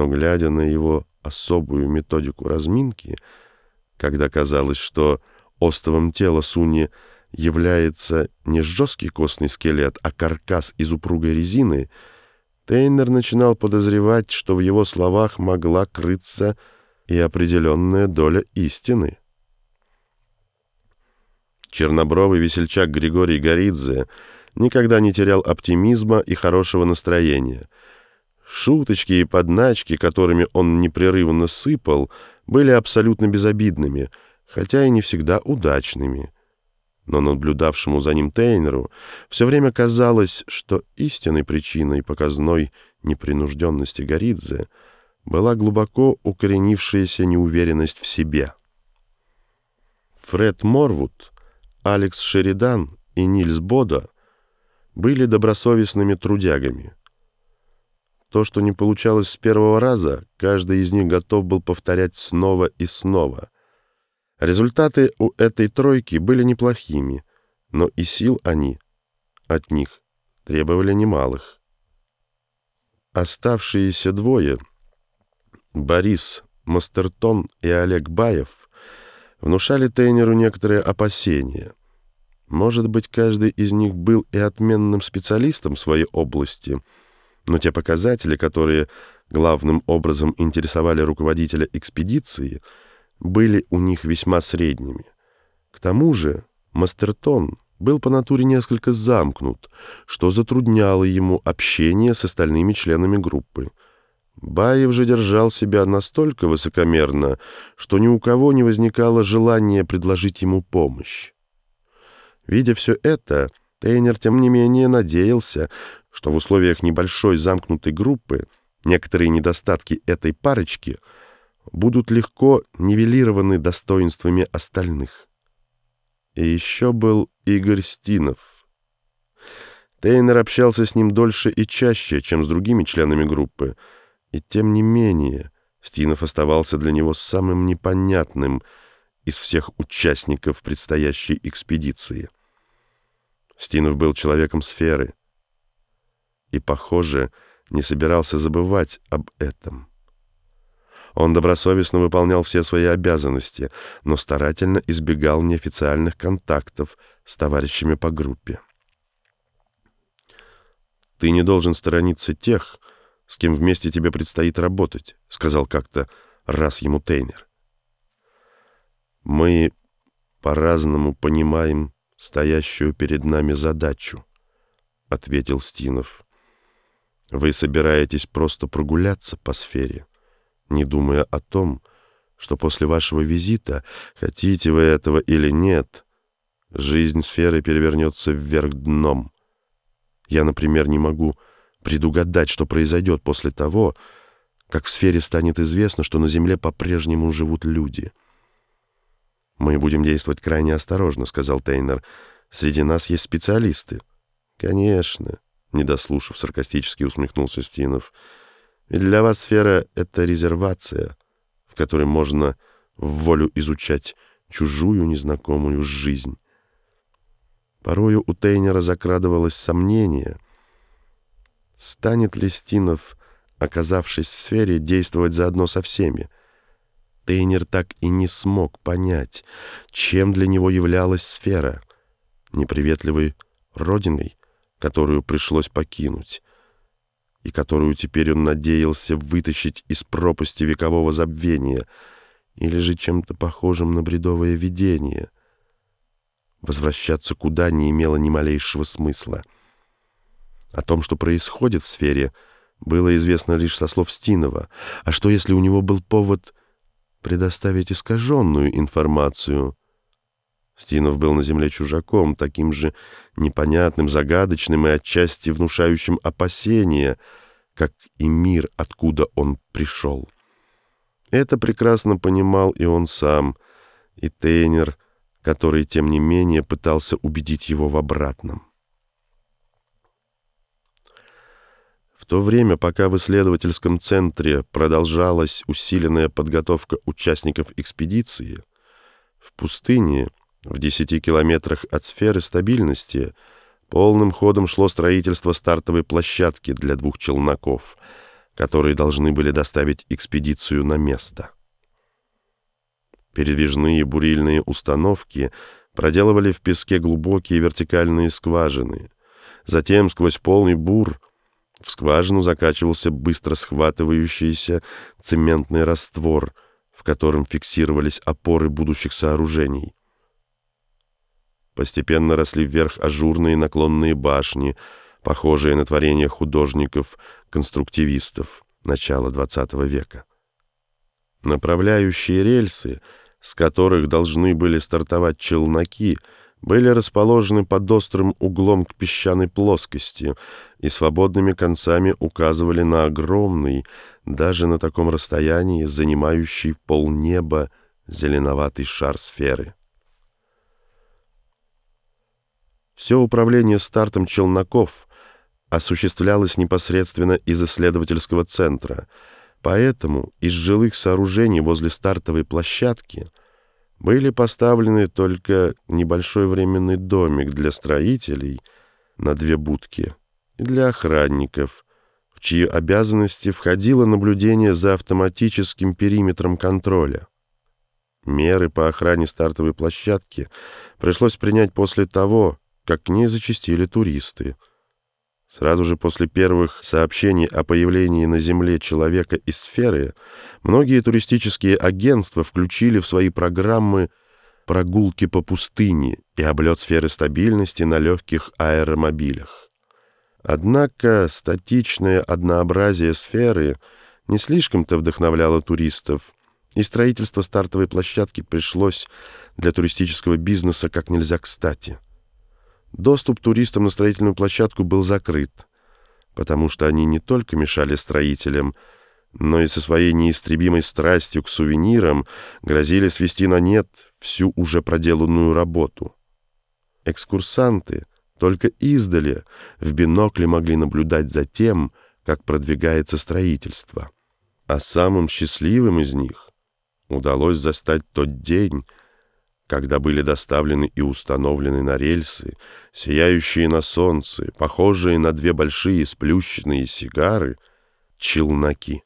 но, глядя на его особую методику разминки, когда казалось, что остовом тела Суни является не жесткий костный скелет, а каркас из упругой резины, Тейнер начинал подозревать, что в его словах могла крыться и определенная доля истины. Чернобровый весельчак Григорий Горидзе никогда не терял оптимизма и хорошего настроения. Шуточки и подначки, которыми он непрерывно сыпал, были абсолютно безобидными, хотя и не всегда удачными. Но наблюдавшему за ним Тейнеру все время казалось, что истинной причиной показной непринужденности Горидзе была глубоко укоренившаяся неуверенность в себе. Фред Морвуд — Алекс Шеридан и Нильс Бода были добросовестными трудягами. То, что не получалось с первого раза, каждый из них готов был повторять снова и снова. Результаты у этой тройки были неплохими, но и сил они от них требовали немалых. Оставшиеся двое, Борис Мастертон и Олег Баев, внушали Тейнеру некоторые опасения. Может быть, каждый из них был и отменным специалистом в своей области, но те показатели, которые главным образом интересовали руководителя экспедиции, были у них весьма средними. К тому же Мастертон был по натуре несколько замкнут, что затрудняло ему общение с остальными членами группы. Баев же держал себя настолько высокомерно, что ни у кого не возникало желания предложить ему помощь. Видя все это, Тейнер, тем не менее, надеялся, что в условиях небольшой замкнутой группы некоторые недостатки этой парочки будут легко нивелированы достоинствами остальных. И еще был Игорь Стинов. Тейнер общался с ним дольше и чаще, чем с другими членами группы, и тем не менее, Стинов оставался для него самым непонятным из всех участников предстоящей экспедиции. Стинов был человеком сферы и, похоже, не собирался забывать об этом. Он добросовестно выполнял все свои обязанности, но старательно избегал неофициальных контактов с товарищами по группе. «Ты не должен сторониться тех, с кем вместе тебе предстоит работать», — сказал как-то раз ему Тейнер. «Мы по-разному понимаем стоящую перед нами задачу», — ответил Стинов. «Вы собираетесь просто прогуляться по сфере, не думая о том, что после вашего визита, хотите вы этого или нет, жизнь сферы перевернется вверх дном. Я, например, не могу предугадать, что произойдет после того, как в сфере станет известно, что на Земле по-прежнему живут люди. «Мы будем действовать крайне осторожно», — сказал Тейнер. «Среди нас есть специалисты». «Конечно», — недослушав, саркастически усмехнулся Стинов. «Ведь для вас сфера — это резервация, в которой можно в волю изучать чужую незнакомую жизнь». Порою у Тейнера закрадывалось сомнение — Станет ли Стинов, оказавшись в сфере, действовать заодно со всеми? Тейнер так и не смог понять, чем для него являлась сфера, неприветливой родиной, которую пришлось покинуть, и которую теперь он надеялся вытащить из пропасти векового забвения, или же чем-то похожим на бредовое видение. Возвращаться куда не имело ни малейшего смысла — о том, что происходит в сфере, было известно лишь со слов Стинова. А что, если у него был повод предоставить искаженную информацию? Стинов был на земле чужаком, таким же непонятным, загадочным и отчасти внушающим опасения, как и мир, откуда он пришел. Это прекрасно понимал и он сам, и Тейнер, который, тем не менее, пытался убедить его в обратном. То время, пока в исследовательском центре продолжалась усиленная подготовка участников экспедиции, в пустыне, в 10 километрах от сферы стабильности, полным ходом шло строительство стартовой площадки для двух челноков, которые должны были доставить экспедицию на место. Передвижные бурильные установки проделывали в песке глубокие вертикальные скважины. Затем сквозь полный бур в скважину закачивался быстро схватывающийся цементный раствор, в котором фиксировались опоры будущих сооружений. Постепенно росли вверх ажурные наклонные башни, похожие на творения художников-конструктивистов начала XX века. Направляющие рельсы, с которых должны были стартовать челноки, были расположены под острым углом к песчаной плоскости и свободными концами указывали на огромный, даже на таком расстоянии, занимающий полнеба зеленоватый шар сферы. Все управление стартом челноков осуществлялось непосредственно из исследовательского центра, поэтому из жилых сооружений возле стартовой площадки были поставлены только небольшой временный домик для строителей на две будки и для охранников, в чьи обязанности входило наблюдение за автоматическим периметром контроля. Меры по охране стартовой площадки пришлось принять после того, как к ней зачастили туристы. Сразу же после первых сообщений о появлении на Земле человека из сферы, многие туристические агентства включили в свои программы прогулки по пустыне и облет сферы стабильности на легких аэромобилях. Однако статичное однообразие сферы не слишком-то вдохновляло туристов, и строительство стартовой площадки пришлось для туристического бизнеса как нельзя кстати – Доступ туристам на строительную площадку был закрыт, потому что они не только мешали строителям, но и со своей неистребимой страстью к сувенирам грозили свести на нет всю уже проделанную работу. Экскурсанты только издали в бинокле могли наблюдать за тем, как продвигается строительство. А самым счастливым из них удалось застать тот день, когда были доставлены и установлены на рельсы, сияющие на солнце, похожие на две большие сплющенные сигары, челноки.